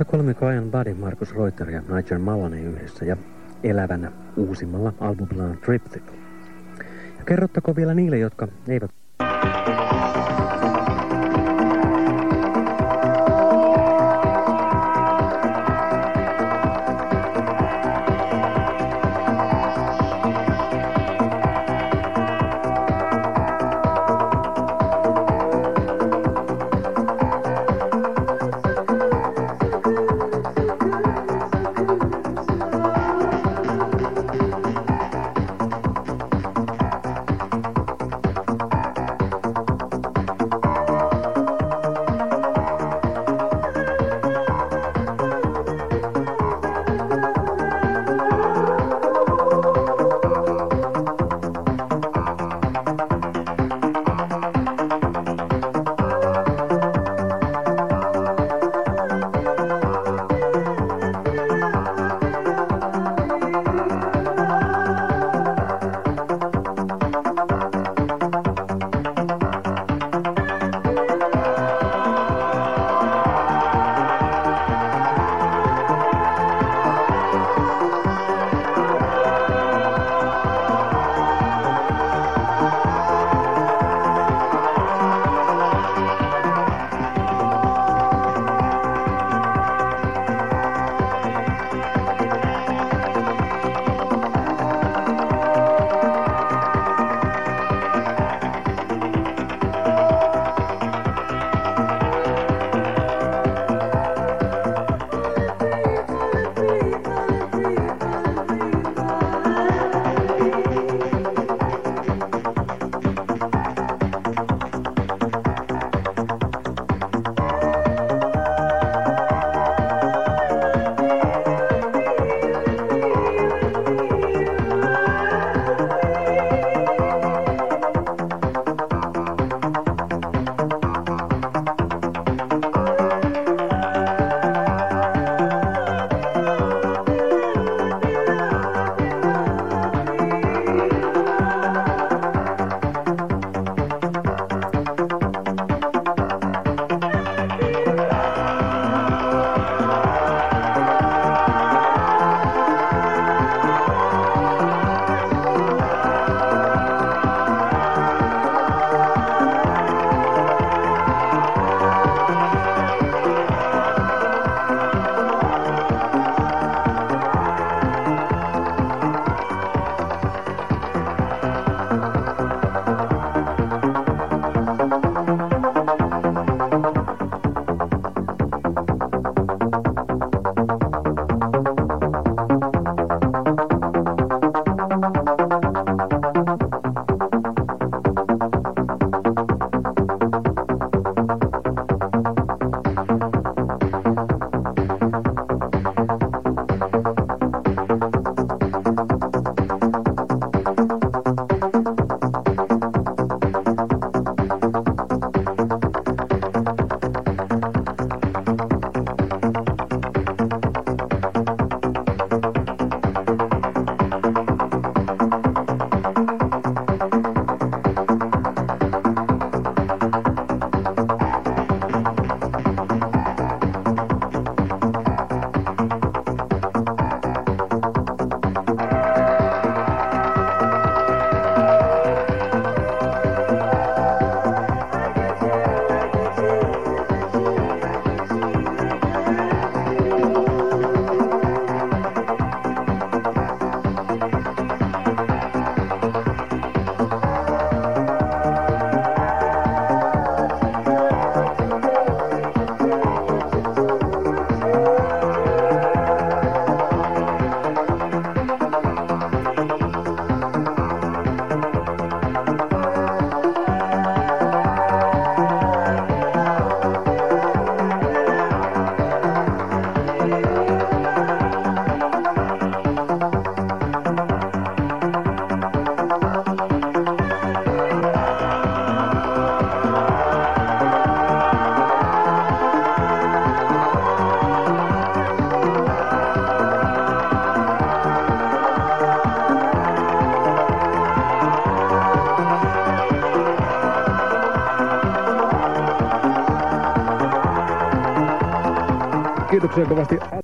Tässä kolmikko ajan Buddy, Markus Reuter ja Nigel Maloney yhdessä ja elävänä uusimmalla albumillaan Triptych. Ja kerrottako vielä niille, jotka eivät the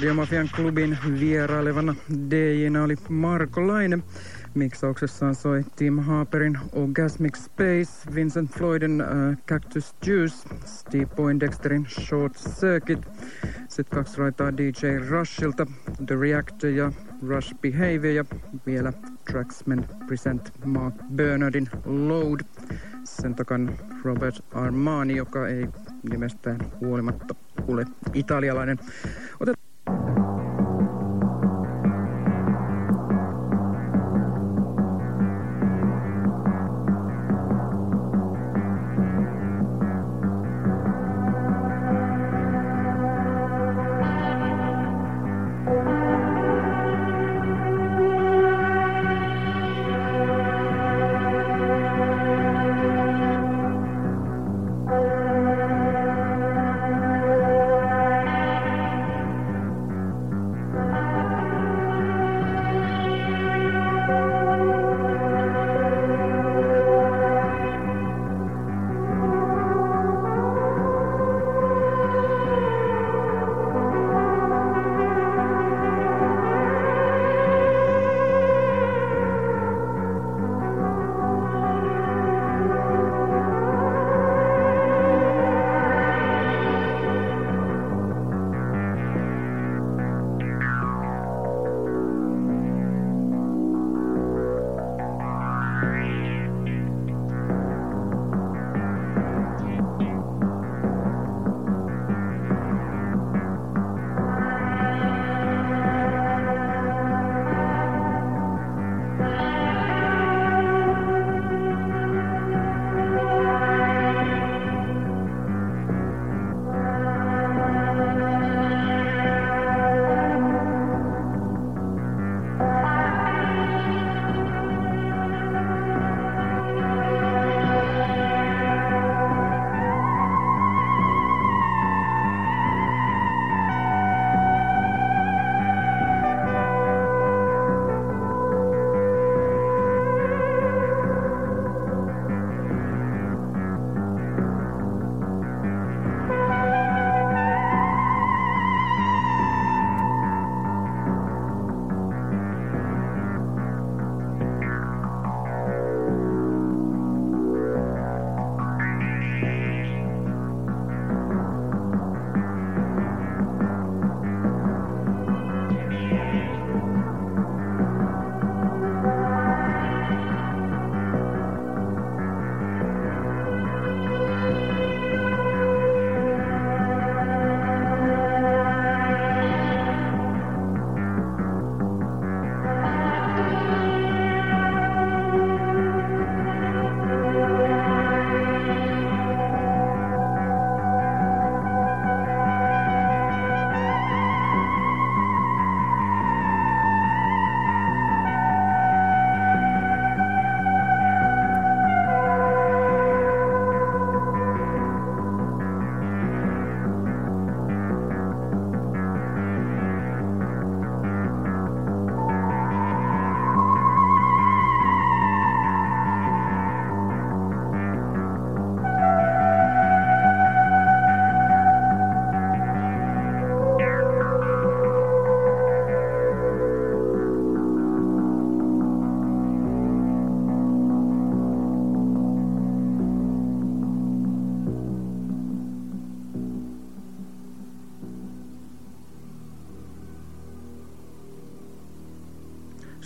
Radiomafian klubin vierailevana DJnä oli Marko Laine. Miksauksessaan soi Tim Harperin Orgasmic Space, Vincent Floydin uh, Cactus Juice, Steve Poindexterin Short Circuit, sitten kaksi raitaa DJ Rushilta, The Reactor ja Rush Behavior ja vielä Tracksman Present Mark Bernardin Load. Sen takan Robert Armani, joka ei nimestään huolimatta ole italialainen. Otetaan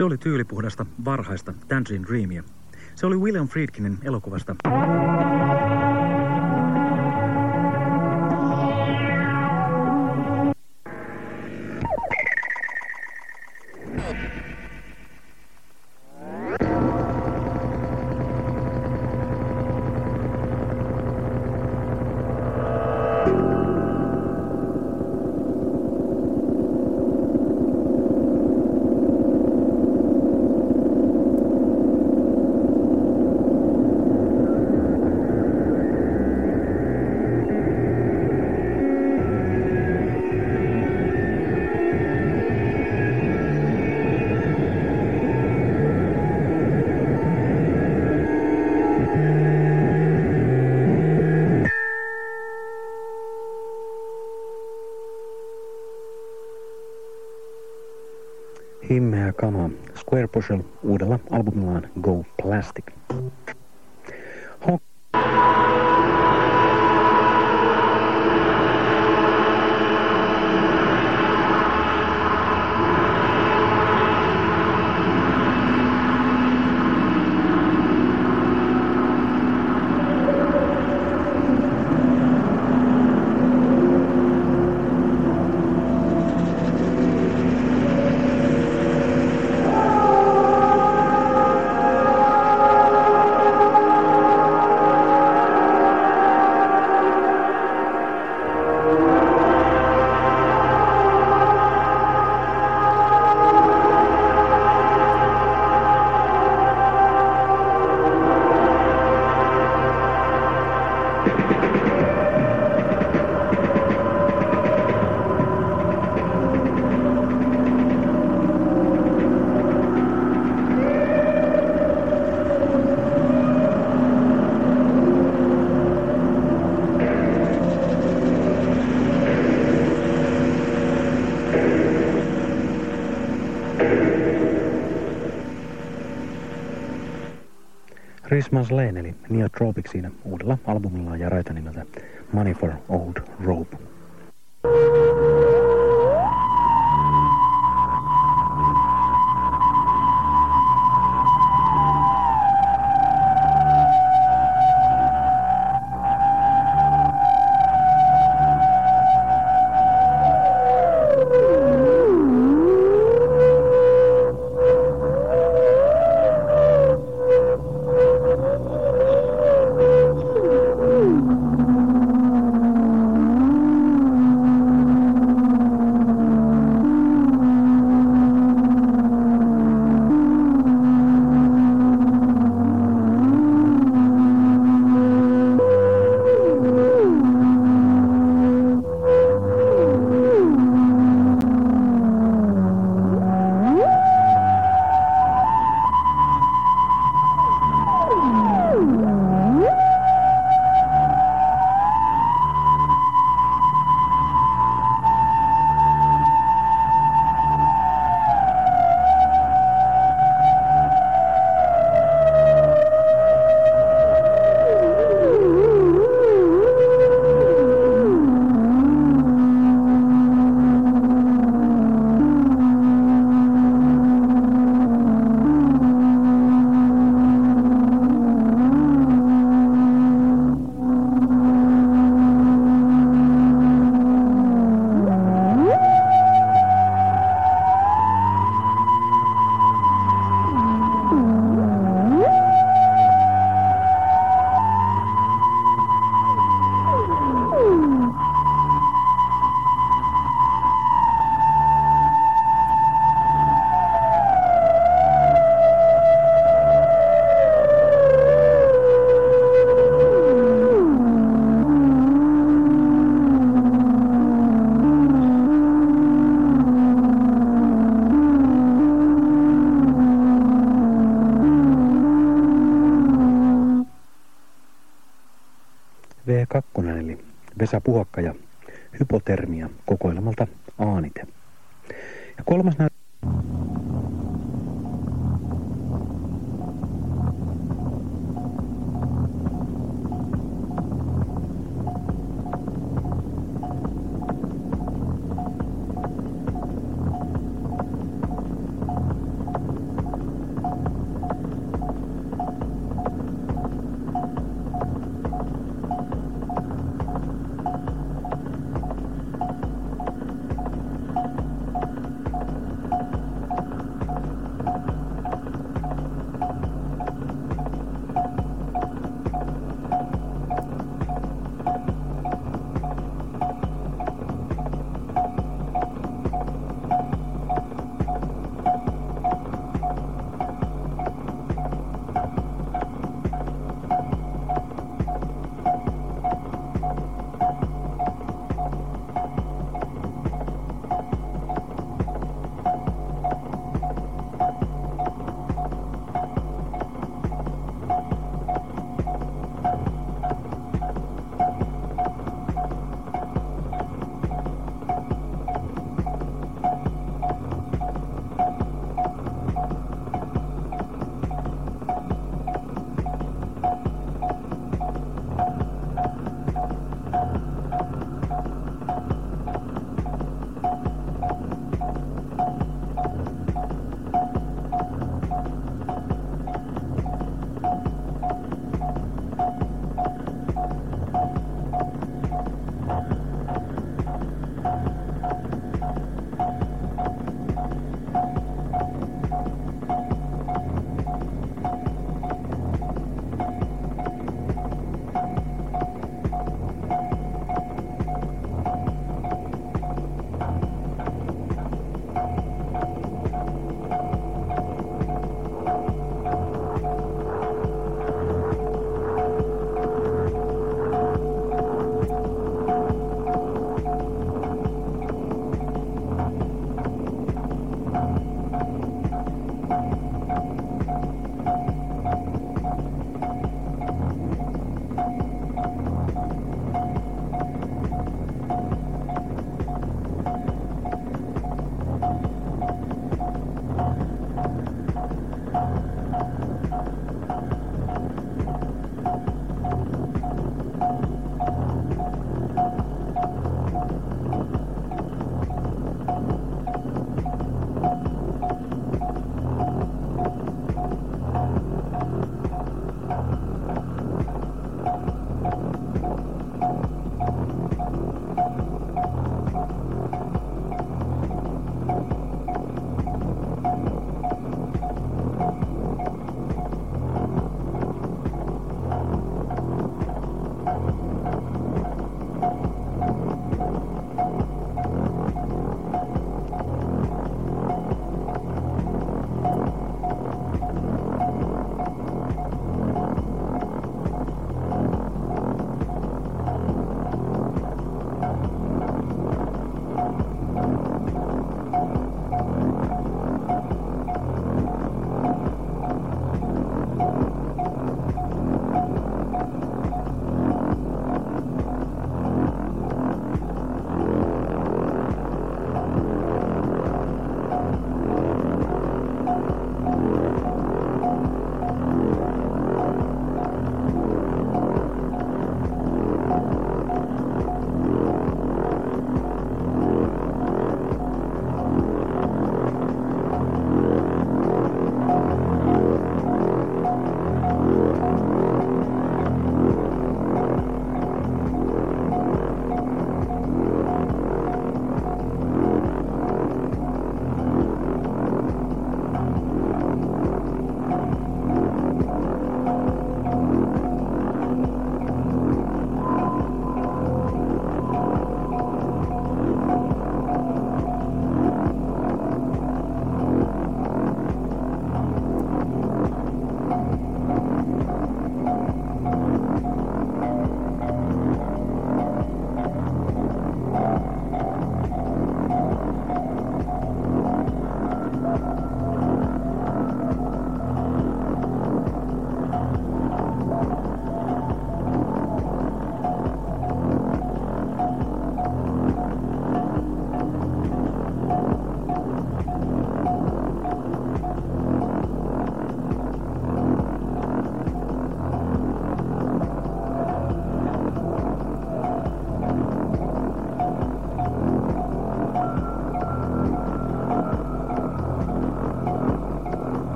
Se oli tyylipuhdasta, varhaista Tangerine Dreamia. Se oli William Friedkinin elokuvasta. Bushel uudella albumillaan Go Plastic. Christmas Lane eli Neotropicsin uudella albumillaan ja raita nimeltä Money for Old Rope. Vesa Puhakka ja hypotermia kokoelmalta Aanite.